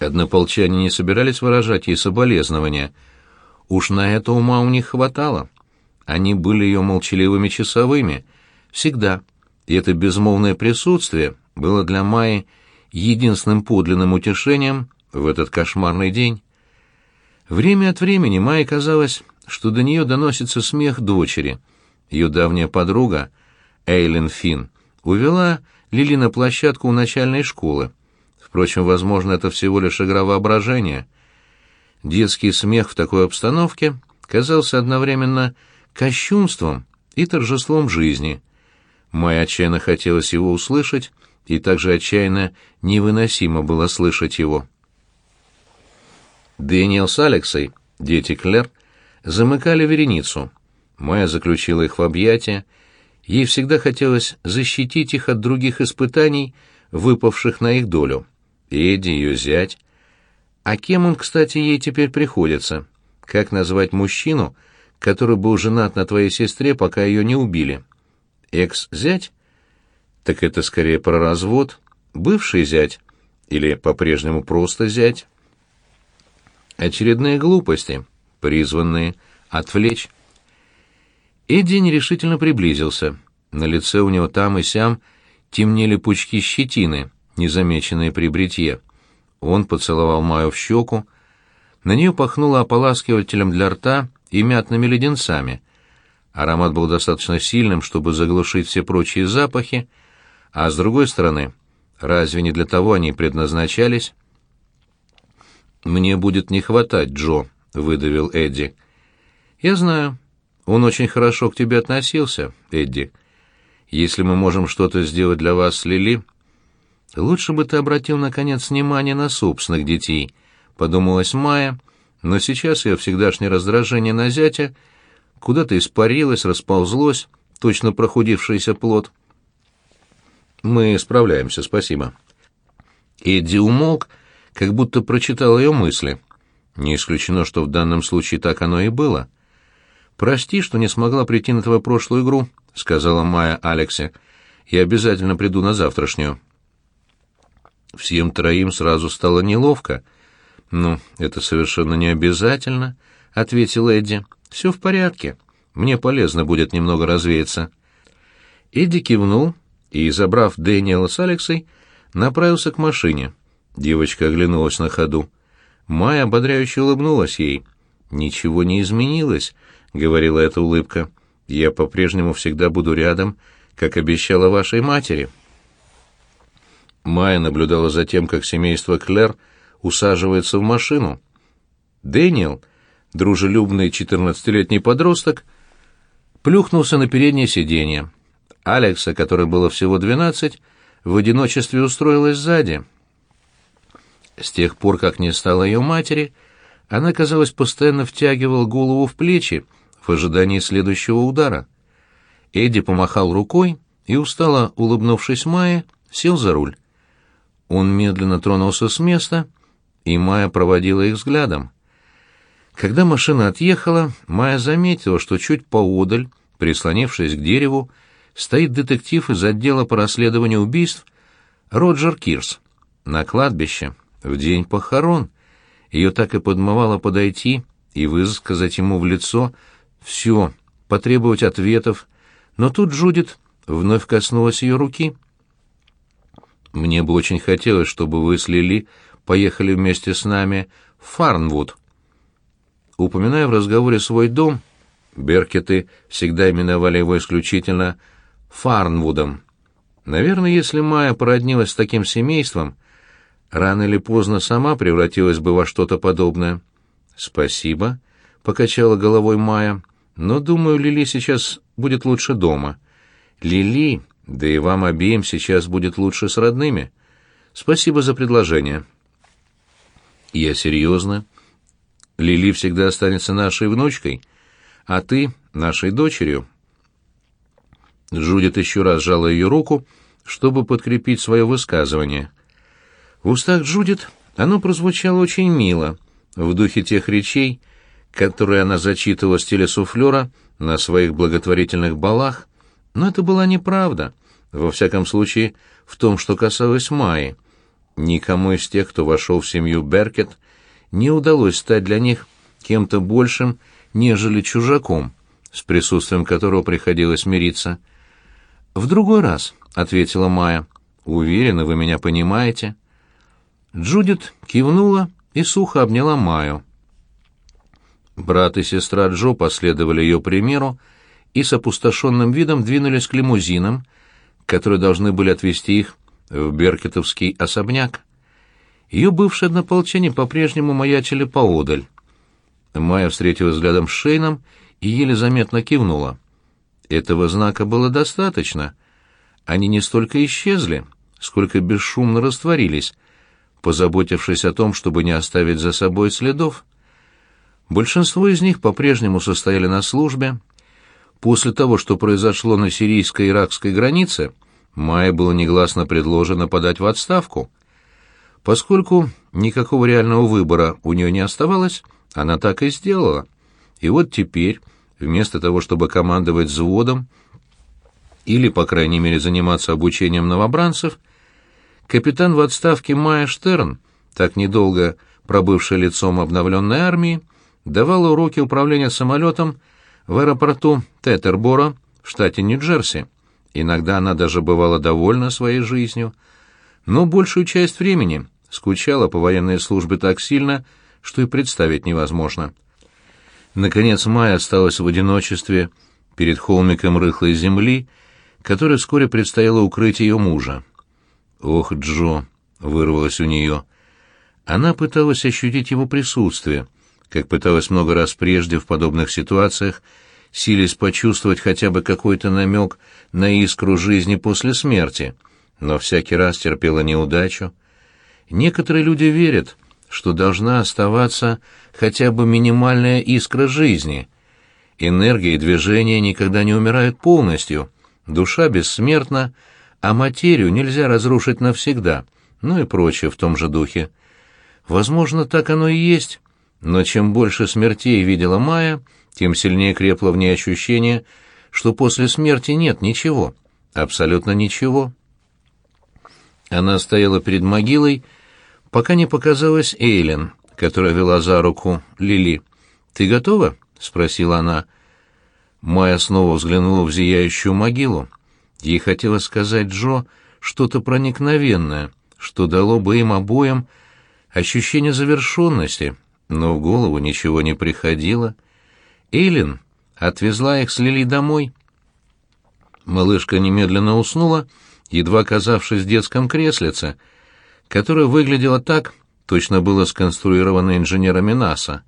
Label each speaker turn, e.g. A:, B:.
A: Однополчане не собирались выражать ей соболезнования. Уж на это ума у них хватало. Они были ее молчаливыми часовыми. Всегда. И это безмолвное присутствие было для Майи единственным подлинным утешением в этот кошмарный день. Время от времени Майе казалось, что до нее доносится смех дочери. Ее давняя подруга, Эйлин Финн, увела Лили на площадку у начальной школы. Впрочем, возможно, это всего лишь игра воображения. Детский смех в такой обстановке казался одновременно кощунством и торжеством жизни. Майе отчаянно хотелось его услышать, и также отчаянно невыносимо было слышать его. Дэниел с Алексой, дети Клэр, замыкали вереницу. Майя заключила их в объятия. Ей всегда хотелось защитить их от других испытаний, выпавших на их долю. Эдди, ее зять. А кем он, кстати, ей теперь приходится? Как назвать мужчину, который был женат на твоей сестре, пока ее не убили? Экс-зять? Так это скорее про развод. Бывший зять? Или по-прежнему просто зять? Очередные глупости, призванные отвлечь. Эдди нерешительно приблизился. На лице у него там и сям темнели пучки щетины, незамеченные при бритье. Он поцеловал Майю в щеку. На нее пахнуло ополаскивателем для рта и мятными леденцами. Аромат был достаточно сильным, чтобы заглушить все прочие запахи, а с другой стороны, разве не для того они предназначались? «Мне будет не хватать, Джо», — выдавил Эдди. «Я знаю. Он очень хорошо к тебе относился, Эдди. Если мы можем что-то сделать для вас с Лили...» «Лучше бы ты обратил, наконец, внимание на собственных детей», — подумалась Майя, но сейчас ее всегдашнее раздражение на зятя куда-то испарилось, расползлось, точно прохудившийся плод. «Мы справляемся, спасибо». Эдди умолк, — как будто прочитал ее мысли. Не исключено, что в данном случае так оно и было. «Прости, что не смогла прийти на твою прошлую игру», — сказала Майя Алексе. «Я обязательно приду на завтрашнюю». Всем троим сразу стало неловко. «Ну, это совершенно не обязательно», — ответил Эдди. «Все в порядке. Мне полезно будет немного развеяться». Эдди кивнул и, забрав Дэниела с Алексой, направился к машине. Девочка оглянулась на ходу. Майя ободряюще улыбнулась ей. «Ничего не изменилось», — говорила эта улыбка. «Я по-прежнему всегда буду рядом, как обещала вашей матери». Майя наблюдала за тем, как семейство Клэр усаживается в машину. Дэниел, дружелюбный четырнадцатилетний подросток, плюхнулся на переднее сиденье. Алекса, которой было всего двенадцать, в одиночестве устроилась сзади — с тех пор, как не стало ее матери, она, казалось, постоянно втягивала голову в плечи в ожидании следующего удара. Эдди помахал рукой и, устало улыбнувшись Майе, сел за руль. Он медленно тронулся с места, и Майя проводила их взглядом. Когда машина отъехала, Майя заметила, что чуть поодаль, прислонившись к дереву, стоит детектив из отдела по расследованию убийств Роджер Кирс. На кладбище в день похорон. Ее так и подмывало подойти и высказать ему в лицо все, потребовать ответов, но тут Джудит вновь коснулась ее руки. «Мне бы очень хотелось, чтобы вы с Лили поехали вместе с нами в Фарнвуд». Упоминая в разговоре свой дом, Беркеты всегда именовали его исключительно Фарнвудом. Наверное, если Майя породнилась с таким семейством, рано или поздно сама превратилась бы во что-то подобное. «Спасибо», — покачала головой Майя, — «но, думаю, Лили сейчас будет лучше дома». «Лили, да и вам обеим сейчас будет лучше с родными. Спасибо за предложение». «Я серьезно. Лили всегда останется нашей внучкой, а ты — нашей дочерью». Джудит еще раз сжала ее руку, чтобы подкрепить свое высказывание — в устах Джудит оно прозвучало очень мило, в духе тех речей, которые она зачитывала в стиле суфлера на своих благотворительных балах, но это была неправда, во всяком случае, в том, что касалось Майи. Никому из тех, кто вошел в семью Беркет, не удалось стать для них кем-то большим, нежели чужаком, с присутствием которого приходилось мириться. «В другой раз», — ответила Майя. «Уверена, вы меня понимаете». Джудит кивнула и сухо обняла Майю. Брат и сестра Джо последовали ее примеру и с опустошенным видом двинулись к лимузинам, которые должны были отвезти их в Беркетовский особняк. Ее бывшие однополчане по-прежнему маячили поодаль. Майя встретила взглядом с Шейном и еле заметно кивнула. Этого знака было достаточно. Они не столько исчезли, сколько бесшумно растворились, позаботившись о том, чтобы не оставить за собой следов. Большинство из них по-прежнему состояли на службе. После того, что произошло на сирийско-иракской границе, Майе было негласно предложено подать в отставку. Поскольку никакого реального выбора у нее не оставалось, она так и сделала. И вот теперь, вместо того, чтобы командовать взводом или, по крайней мере, заниматься обучением новобранцев, капитан в отставке Майя Штерн, так недолго пробывший лицом обновленной армии, давал уроки управления самолетом в аэропорту Тетербора в штате Нью-Джерси. Иногда она даже бывала довольна своей жизнью, но большую часть времени скучала по военной службе так сильно, что и представить невозможно. Наконец Майя осталась в одиночестве перед холмиком рыхлой земли, который вскоре предстояло укрыть ее мужа. «Ох, Джо!» — вырвалось у нее. Она пыталась ощутить его присутствие, как пыталась много раз прежде в подобных ситуациях, силясь почувствовать хотя бы какой-то намек на искру жизни после смерти, но всякий раз терпела неудачу. Некоторые люди верят, что должна оставаться хотя бы минимальная искра жизни. Энергия и движение никогда не умирают полностью, душа бессмертна, а материю нельзя разрушить навсегда, ну и прочее в том же духе. Возможно, так оно и есть, но чем больше смертей видела Майя, тем сильнее крепло в ней ощущение, что после смерти нет ничего, абсолютно ничего. Она стояла перед могилой, пока не показалась Эйлин, которая вела за руку Лили. «Ты готова?» — спросила она. Майя снова взглянула в зияющую могилу. Ей хотелось сказать Джо что-то проникновенное, что дало бы им обоим ощущение завершенности, но в голову ничего не приходило. Эйлин отвезла их с Лили домой. Малышка немедленно уснула, едва оказавшись в детском креслице, которое выглядело так, точно было сконструировано инженерами НАСА.